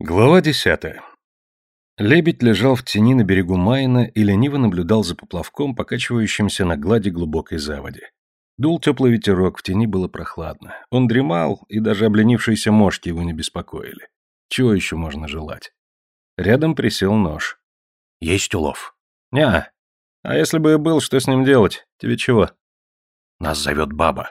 Глава десятая. Лебедь лежал в тени на берегу Майна и лениво наблюдал за поплавком, покачивающимся на глади глубокой заводи. Дул теплый ветерок, в тени было прохладно. Он дремал, и даже обленившиеся мошки его не беспокоили. Чего еще можно желать? Рядом присел нож. «Есть улов?» «Не. А если бы и был, что с ним делать? Тебе чего?» «Нас зовет баба».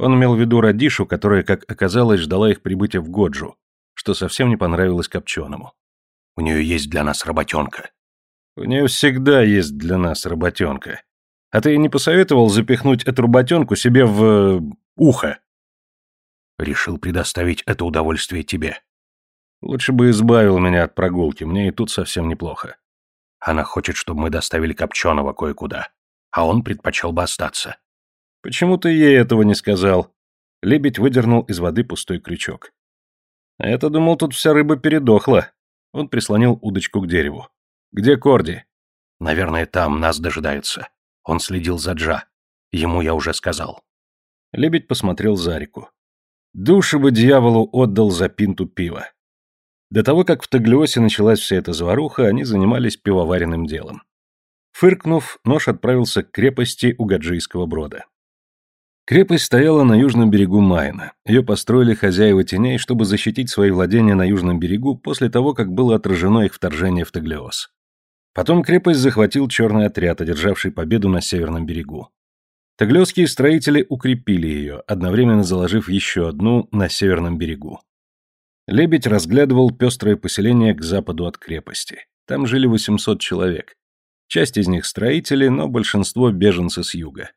Он имел в виду Радишу, которая, как оказалось, ждала их прибытия в Годжу что совсем не понравилось Копченому. «У нее есть для нас работенка». «У нее всегда есть для нас работенка. А ты не посоветовал запихнуть эту работенку себе в... Э, ухо?» «Решил предоставить это удовольствие тебе». «Лучше бы избавил меня от прогулки, мне и тут совсем неплохо». «Она хочет, чтобы мы доставили Копченого кое-куда, а он предпочел бы остаться». «Почему ты ей этого не сказал?» Лебедь выдернул из воды пустой крючок. Я-то думал, тут вся рыба передохла. Он прислонил удочку к дереву. Где Корди? Наверное, там нас дожидаются. Он следил за Джа. Ему я уже сказал. Лебедь посмотрел за реку. Душу бы дьяволу отдал за пинту пива. До того, как в Таглиосе началась вся эта заваруха, они занимались пивоваренным делом. Фыркнув, нож отправился к крепости у Гаджийского брода. Крепость стояла на южном берегу Майна. Ее построили хозяева теней, чтобы защитить свои владения на южном берегу после того, как было отражено их вторжение в Таглиос. Потом крепость захватил черный отряд, одержавший победу на северном берегу. Таглиосские строители укрепили ее, одновременно заложив еще одну на северном берегу. Лебедь разглядывал пестрое поселение к западу от крепости. Там жили 800 человек. Часть из них строители, но большинство беженцы с юга.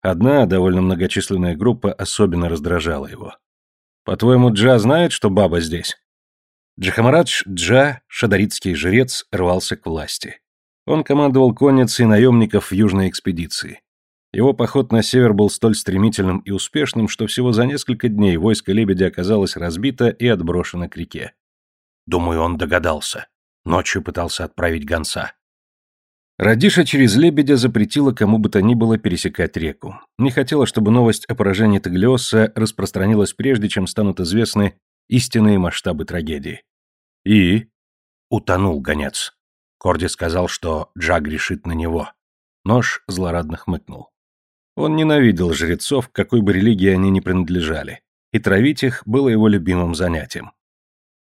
Одна, довольно многочисленная группа особенно раздражала его. «По-твоему, Джа знает, что баба здесь?» Джахамарадж Джа, шадаритский жрец, рвался к власти. Он командовал конницей наемников в южной экспедиции. Его поход на север был столь стремительным и успешным, что всего за несколько дней войско Лебедя оказалось разбито и отброшено к реке. Думаю, он догадался. Ночью пытался отправить гонца. Радиша через Лебедя запретила кому бы то ни было пересекать реку. Не хотела, чтобы новость о поражении Таглиоса распространилась прежде, чем станут известны истинные масштабы трагедии. И? Утонул гонец. Корди сказал, что Джаг решит на него. Нож злорадно хмыкнул. Он ненавидел жрецов, к какой бы религии они ни принадлежали, и травить их было его любимым занятием.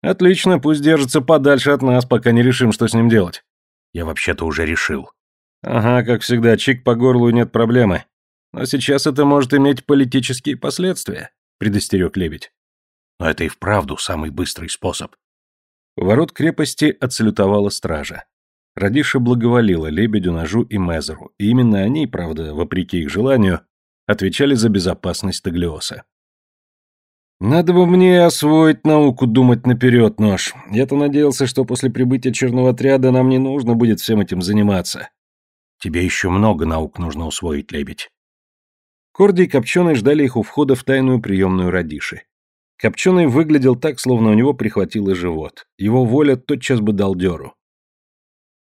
«Отлично, пусть держится подальше от нас, пока не решим, что с ним делать». Я вообще-то уже решил. Ага, как всегда, чик по горлу и нет проблемы. Но сейчас это может иметь политические последствия, предостерег Лебедь. Но это и вправду самый быстрый способ. У ворот крепости отсалютовала стража. Радиша благоволила Лебедю, Ножу и Мезеру, и именно они, правда, вопреки их желанию, отвечали за безопасность Таглиоса. Надо бы мне освоить науку думать наперед, нож. Я-то надеялся, что после прибытия черного отряда нам не нужно будет всем этим заниматься. Тебе еще много наук нужно усвоить, лебедь. Корди и Копченый ждали их у входа в тайную приемную Радиши. Копченый выглядел так, словно у него прихватило живот. Его воля тотчас бы дал дёру.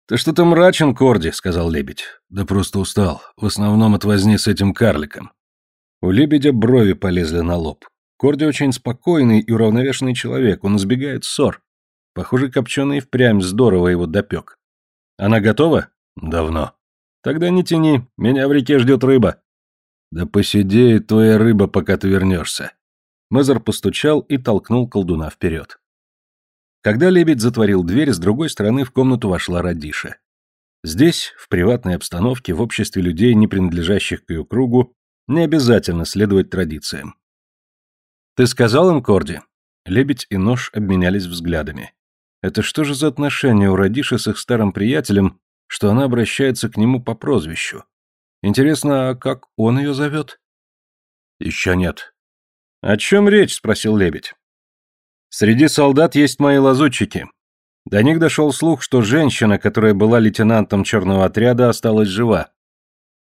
«Ты что-то мрачен, Корди», — сказал лебедь. «Да просто устал. В основном от возни с этим карликом». У лебедя брови полезли на лоб. Корди очень спокойный и уравновешенный человек, он избегает ссор. Похоже, копченый впрямь здорово его допек. Она готова? Давно. Тогда не тяни, меня в реке ждет рыба. Да посидеет твоя рыба, пока ты вернешься. Мезер постучал и толкнул колдуна вперед. Когда лебедь затворил дверь, с другой стороны в комнату вошла Радиша. Здесь, в приватной обстановке, в обществе людей, не принадлежащих к ее кругу, не обязательно следовать традициям. «Ты сказал им, Корди?» Лебедь и нож обменялись взглядами. Это что же за отношение у Радиши с их старым приятелем, что она обращается к нему по прозвищу? Интересно, а как он ее зовет? Еще нет. О чем речь? спросил Лебедь. Среди солдат есть мои лазутчики. До них дошел слух, что женщина, которая была лейтенантом черного отряда, осталась жива.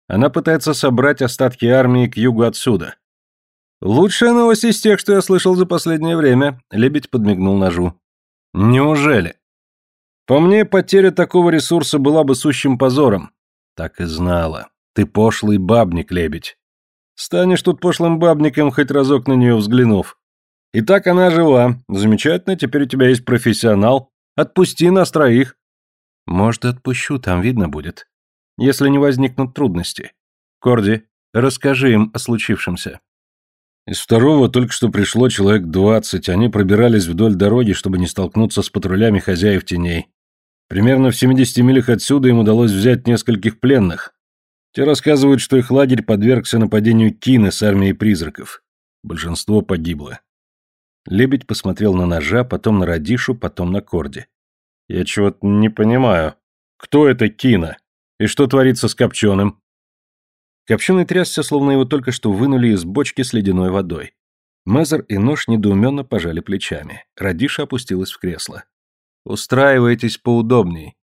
Она пытается собрать остатки армии к югу отсюда. «Лучшая новость из тех, что я слышал за последнее время», — лебедь подмигнул ножу. «Неужели?» «По мне, потеря такого ресурса была бы сущим позором». «Так и знала. Ты пошлый бабник, лебедь. Станешь тут пошлым бабником, хоть разок на нее взглянув. Итак, она жива. Замечательно, теперь у тебя есть профессионал. Отпусти нас троих. Может, отпущу, там видно будет. Если не возникнут трудности. Корди, расскажи им о случившемся. Из второго только что пришло человек двадцать, они пробирались вдоль дороги, чтобы не столкнуться с патрулями хозяев теней. Примерно в 70 милях отсюда им удалось взять нескольких пленных. Те рассказывают, что их лагерь подвергся нападению Кины с армией призраков. Большинство погибло. Лебедь посмотрел на ножа, потом на Радишу, потом на Корди. «Я чего-то не понимаю. Кто это Кина? И что творится с Копченым?» Копченый трясся, словно его только что вынули из бочки с ледяной водой. Мезер и нож недоуменно пожали плечами. Радиша опустилась в кресло. «Устраивайтесь поудобней».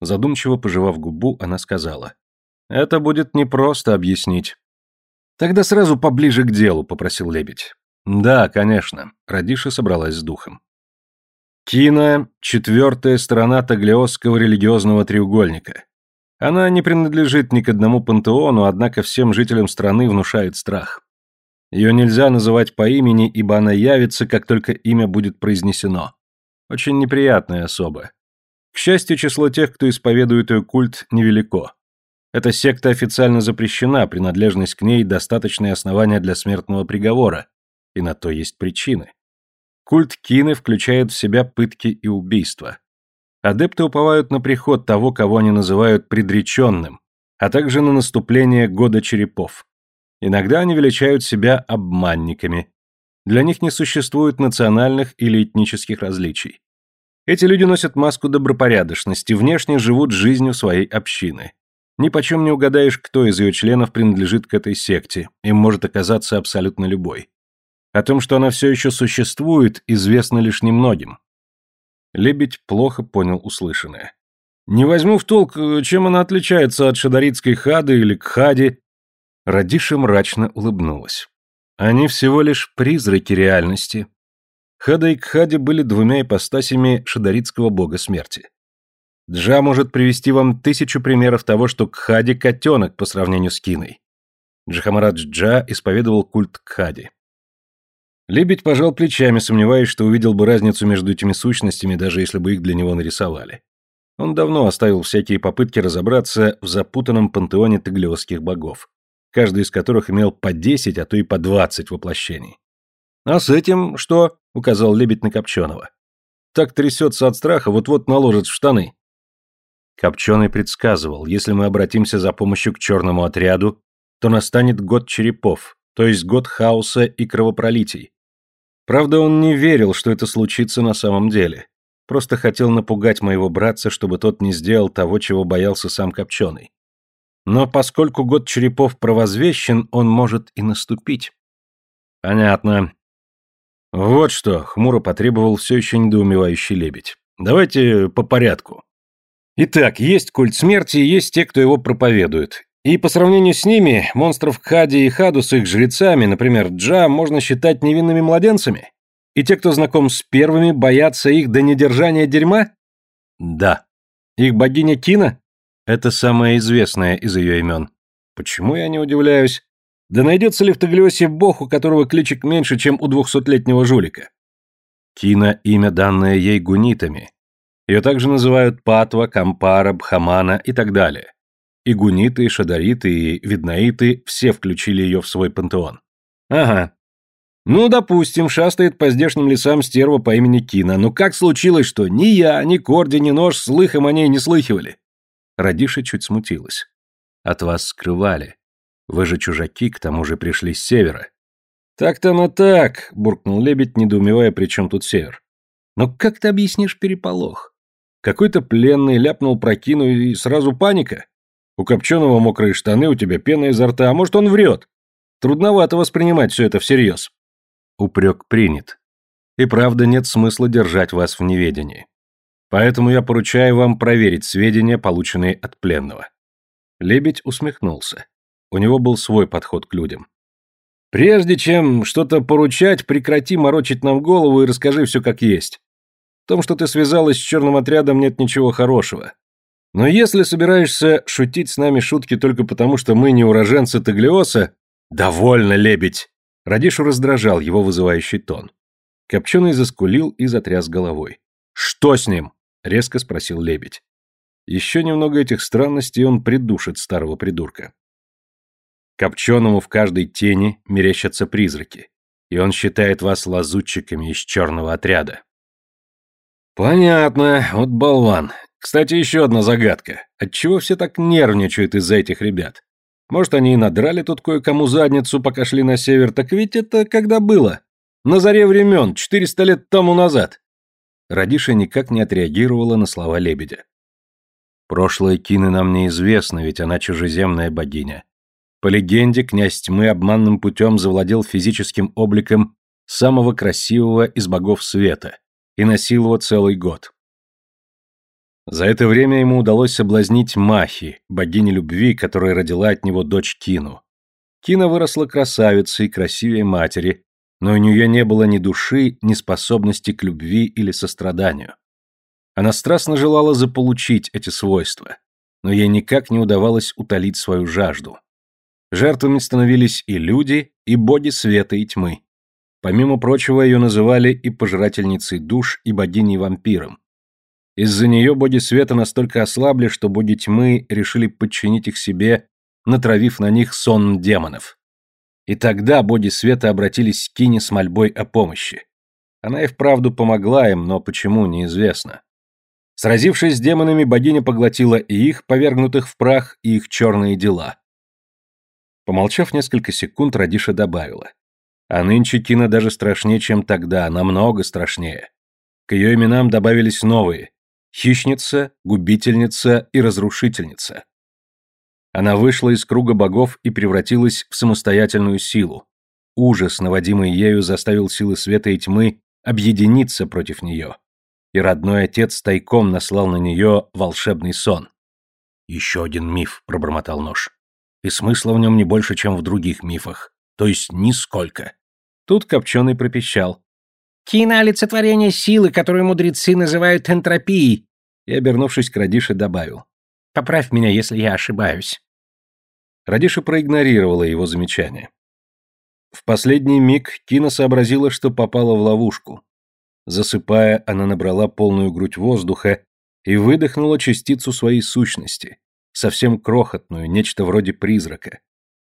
Задумчиво пожевав губу, она сказала. «Это будет непросто объяснить». «Тогда сразу поближе к делу», — попросил лебедь. «Да, конечно», — Радиша собралась с духом. Кина — четвертая сторона таглиосского религиозного треугольника. Она не принадлежит ни к одному пантеону, однако всем жителям страны внушает страх. Ее нельзя называть по имени, ибо она явится, как только имя будет произнесено. Очень неприятная особа. К счастью, число тех, кто исповедует ее культ, невелико. Эта секта официально запрещена, принадлежность к ней – достаточное основание для смертного приговора, и на то есть причины. Культ Кины включает в себя пытки и убийства. Адепты уповают на приход того, кого они называют предреченным, а также на наступление года черепов. Иногда они величают себя обманниками, для них не существует национальных или этнических различий. Эти люди носят маску добропорядочности, внешне живут жизнью своей общины. Ни почем не угадаешь, кто из ее членов принадлежит к этой секте, им может оказаться абсолютно любой. О том, что она все еще существует, известно лишь немногим. Лебедь плохо понял услышанное. «Не возьму в толк, чем она отличается от шадаритской хады или кхади». Радиша мрачно улыбнулась. Они всего лишь призраки реальности. Хада и Кхади были двумя ипостасями шадаритского бога смерти. Джа может привести вам тысячу примеров того, что Кхади – котенок по сравнению с Киной. Джахамарадж Джа исповедовал культ Кхади. Лебедь пожал плечами, сомневаясь, что увидел бы разницу между этими сущностями, даже если бы их для него нарисовали. Он давно оставил всякие попытки разобраться в запутанном пантеоне таглиосских богов каждый из которых имел по десять, а то и по двадцать воплощений. «А с этим что?» — указал лебедь на Копченого. «Так трясется от страха, вот-вот наложит в штаны». Копченый предсказывал, если мы обратимся за помощью к черному отряду, то настанет год черепов, то есть год хаоса и кровопролитий. Правда, он не верил, что это случится на самом деле. Просто хотел напугать моего братца, чтобы тот не сделал того, чего боялся сам Копченый. Но поскольку год черепов провозвещен, он может и наступить. Понятно. Вот что, хмуро потребовал все еще недоумевающий лебедь. Давайте по порядку. Итак, есть культ смерти, есть те, кто его проповедует. И по сравнению с ними, монстров Хади и Хаду с их жрецами, например, Джа, можно считать невинными младенцами? И те, кто знаком с первыми, боятся их до недержания дерьма? Да. Их богиня Кина? Это самое известное из ее имен. Почему я не удивляюсь? Да найдется ли в Таглиосе бог, у которого кличек меньше, чем у двухсотлетнего жулика? Кина – имя, данное ей гунитами. Ее также называют Патва, Кампара, Бхамана и так далее. И гуниты, шадариты, и виднаиты все включили ее в свой пантеон. Ага. Ну, допустим, шастает по здешним лесам стерва по имени Кина. Но как случилось, что ни я, ни Корди, ни Нож слыхом о ней не слыхивали? Радиша чуть смутилась. «От вас скрывали. Вы же чужаки, к тому же пришли с севера». «Так-то оно так», — буркнул лебедь, недоумевая, при чем тут север. «Но как ты объяснишь переполох? Какой-то пленный ляпнул прокину и сразу паника. У Копченого мокрые штаны, у тебя пена изо рта, а может он врет? Трудновато воспринимать все это всерьез». Упрек принят. И правда нет смысла держать вас в неведении. Поэтому я поручаю вам проверить сведения, полученные от пленного». Лебедь усмехнулся. У него был свой подход к людям. «Прежде чем что-то поручать, прекрати морочить нам голову и расскажи все как есть. В том, что ты связалась с черным отрядом, нет ничего хорошего. Но если собираешься шутить с нами шутки только потому, что мы не уроженцы Таглиоса...» «Довольно, лебедь!» Радишу раздражал его вызывающий тон. Копченый заскулил и затряс головой. «Что с ним?» — резко спросил лебедь. Еще немного этих странностей он придушит старого придурка. Копченому в каждой тени мерещатся призраки, и он считает вас лазутчиками из черного отряда. Понятно, вот болван. Кстати, еще одна загадка. Отчего все так нервничают из-за этих ребят? Может, они и надрали тут кое-кому задницу, пока шли на север, так ведь это когда было? На заре времен, 400 лет тому назад. Радиша никак не отреагировала на слова лебедя. Прошлое Кины нам неизвестно, ведь она чужеземная богиня. По легенде, князь тьмы обманным путем завладел физическим обликом самого красивого из богов света и носил его целый год. За это время ему удалось соблазнить Махи, богини любви, которая родила от него дочь Кину. Кина выросла красавицей, красивее матери, но у нее не было ни души, ни способности к любви или состраданию. Она страстно желала заполучить эти свойства, но ей никак не удавалось утолить свою жажду. Жертвами становились и люди, и боги света и тьмы. Помимо прочего, ее называли и пожирательницей душ, и богиней-вампиром. Из-за нее боги света настолько ослабли, что боги тьмы решили подчинить их себе, натравив на них сон демонов. И тогда боги света обратились к Кине с мольбой о помощи. Она и вправду помогла им, но почему, неизвестно. Сразившись с демонами, богиня поглотила и их, повергнутых в прах, и их черные дела. Помолчав несколько секунд, Радиша добавила. А нынче Кина даже страшнее, чем тогда, намного страшнее. К ее именам добавились новые. Хищница, губительница и разрушительница. Она вышла из круга богов и превратилась в самостоятельную силу. Ужас, наводимый ею, заставил силы света и тьмы объединиться против нее и родной отец тайком наслал на нее волшебный сон. «Еще один миф», — пробормотал нож. «И смысла в нем не больше, чем в других мифах. То есть нисколько». Тут Копченый пропищал. «Кина — олицетворение силы, которую мудрецы называют энтропией», и, обернувшись к Радише, добавил. «Поправь меня, если я ошибаюсь». Радиша проигнорировала его замечание. В последний миг Кина сообразила, что попала в ловушку. Засыпая, она набрала полную грудь воздуха и выдохнула частицу своей сущности, совсем крохотную, нечто вроде призрака.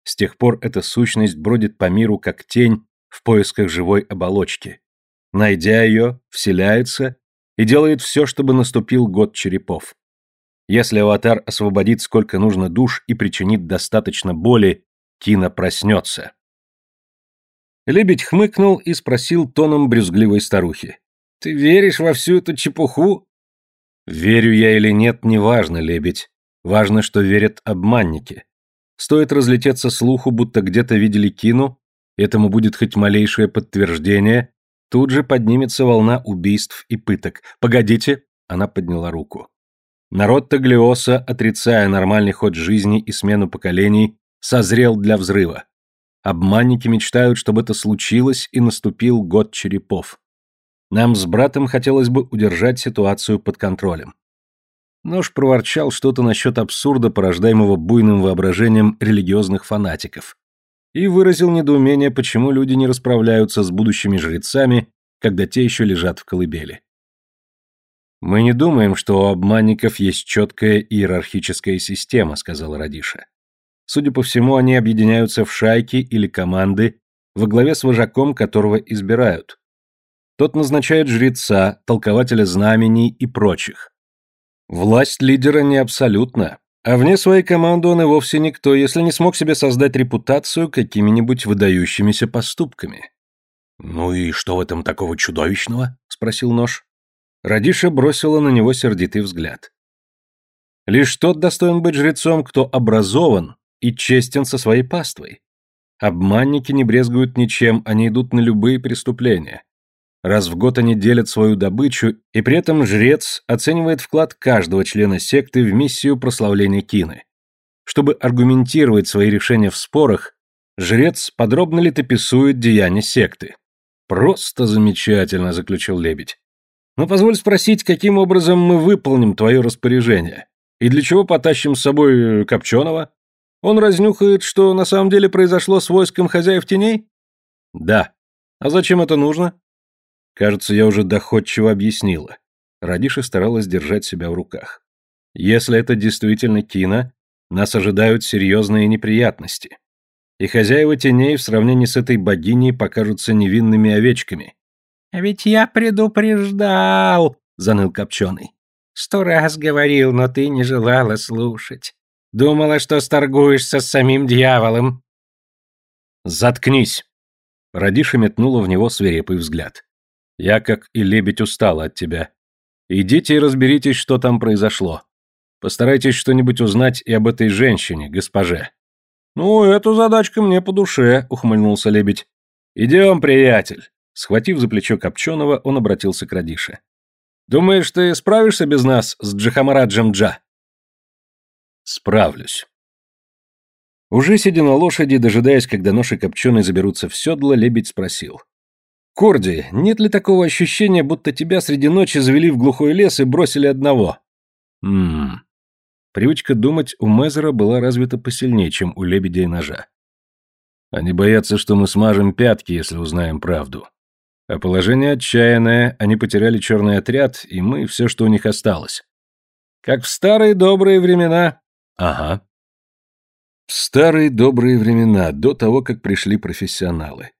С тех пор эта сущность бродит по миру как тень в поисках живой оболочки. Найдя ее, вселяется и делает все, чтобы наступил год черепов. Если аватар освободит сколько нужно душ и причинит достаточно боли, Кина проснется. Лебедь хмыкнул и спросил тоном брюзгливой старухи. «Ты веришь во всю эту чепуху?» «Верю я или нет, неважно, лебедь. Важно, что верят обманники. Стоит разлететься слуху, будто где-то видели Кину, этому будет хоть малейшее подтверждение, тут же поднимется волна убийств и пыток. Погодите!» Она подняла руку. Народ Таглиоса, отрицая нормальный ход жизни и смену поколений, созрел для взрыва. Обманники мечтают, чтобы это случилось и наступил год черепов. Нам с братом хотелось бы удержать ситуацию под контролем. Нож проворчал что-то насчет абсурда, порождаемого буйным воображением религиозных фанатиков, и выразил недоумение, почему люди не расправляются с будущими жрецами, когда те еще лежат в колыбели. «Мы не думаем, что у обманников есть четкая иерархическая система», — сказал Радиша. Судя по всему, они объединяются в шайки или команды во главе с вожаком, которого избирают. Тот назначает жреца, толкователя знамений и прочих. Власть лидера не абсолютна, а вне своей команды он и вовсе никто, если не смог себе создать репутацию какими-нибудь выдающимися поступками. «Ну и что в этом такого чудовищного?» — спросил нож. Радиша бросила на него сердитый взгляд. Лишь тот достоин быть жрецом, кто образован и честен со своей паствой. Обманники не брезгуют ничем, они идут на любые преступления. Раз в год они делят свою добычу, и при этом жрец оценивает вклад каждого члена секты в миссию прославления Кины. Чтобы аргументировать свои решения в спорах, жрец подробно летописует деяния секты. «Просто замечательно», — заключил Лебедь. «Но позволь спросить, каким образом мы выполним твое распоряжение? И для чего потащим с собой Копченого?» Он разнюхает, что на самом деле произошло с войском хозяев теней? Да. А зачем это нужно? Кажется, я уже доходчиво объяснила. Радиша старалась держать себя в руках. Если это действительно Кина, нас ожидают серьезные неприятности. И хозяева теней в сравнении с этой богиней покажутся невинными овечками. «А ведь я предупреждал!» — заныл Копченый. «Сто раз говорил, но ты не желала слушать. Думала, что сторгуешься с самим дьяволом». «Заткнись!» Радиша метнула в него свирепый взгляд. «Я, как и лебедь, устала от тебя. Идите и разберитесь, что там произошло. Постарайтесь что-нибудь узнать и об этой женщине, госпоже». «Ну, эта задачка мне по душе», — ухмыльнулся лебедь. «Идем, приятель». Схватив за плечо Копченого, он обратился к Радише. «Думаешь, ты справишься без нас с Джахамараджем Джа?» «Справлюсь». Уже сидя на лошади, дожидаясь, когда нож и Копченый заберутся в седло, лебедь спросил. «Корди, нет ли такого ощущения, будто тебя среди ночи завели в глухой лес и бросили одного?» «Ммм, Привычка думать у Мезера была развита посильнее, чем у лебедя и ножа. Они боятся, что мы смажем пятки, если узнаем правду. А положение отчаянное, они потеряли черный отряд, и мы все, что у них осталось. Как в старые добрые времена. Ага. В старые добрые времена, до того, как пришли профессионалы.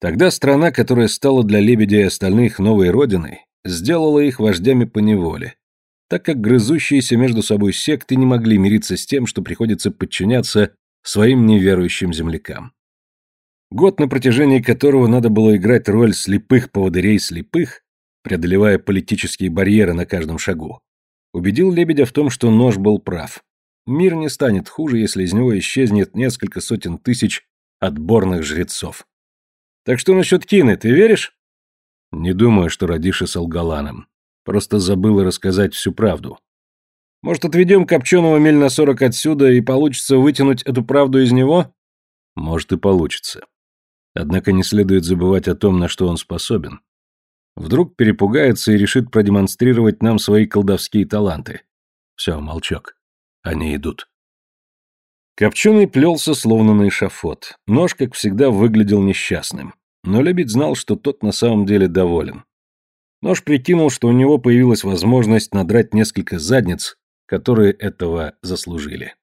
Тогда страна, которая стала для лебедя и остальных новой родиной, сделала их вождями по неволе, так как грызущиеся между собой секты не могли мириться с тем, что приходится подчиняться своим неверующим землякам. Год, на протяжении которого надо было играть роль слепых поводырей слепых, преодолевая политические барьеры на каждом шагу, убедил Лебедя в том, что нож был прав. Мир не станет хуже, если из него исчезнет несколько сотен тысяч отборных жрецов. Так что насчет Кины, ты веришь? Не думаю, что Радиша солгала нам. Просто забыла рассказать всю правду. Может, отведем Копченого миль на сорок отсюда и получится вытянуть эту правду из него? Может и получится. Однако не следует забывать о том, на что он способен. Вдруг перепугается и решит продемонстрировать нам свои колдовские таланты. Все, молчок. Они идут. Копченый плелся, словно на эшафот. Нож, как всегда, выглядел несчастным. Но Лебедь знал, что тот на самом деле доволен. Нож прикинул, что у него появилась возможность надрать несколько задниц, которые этого заслужили.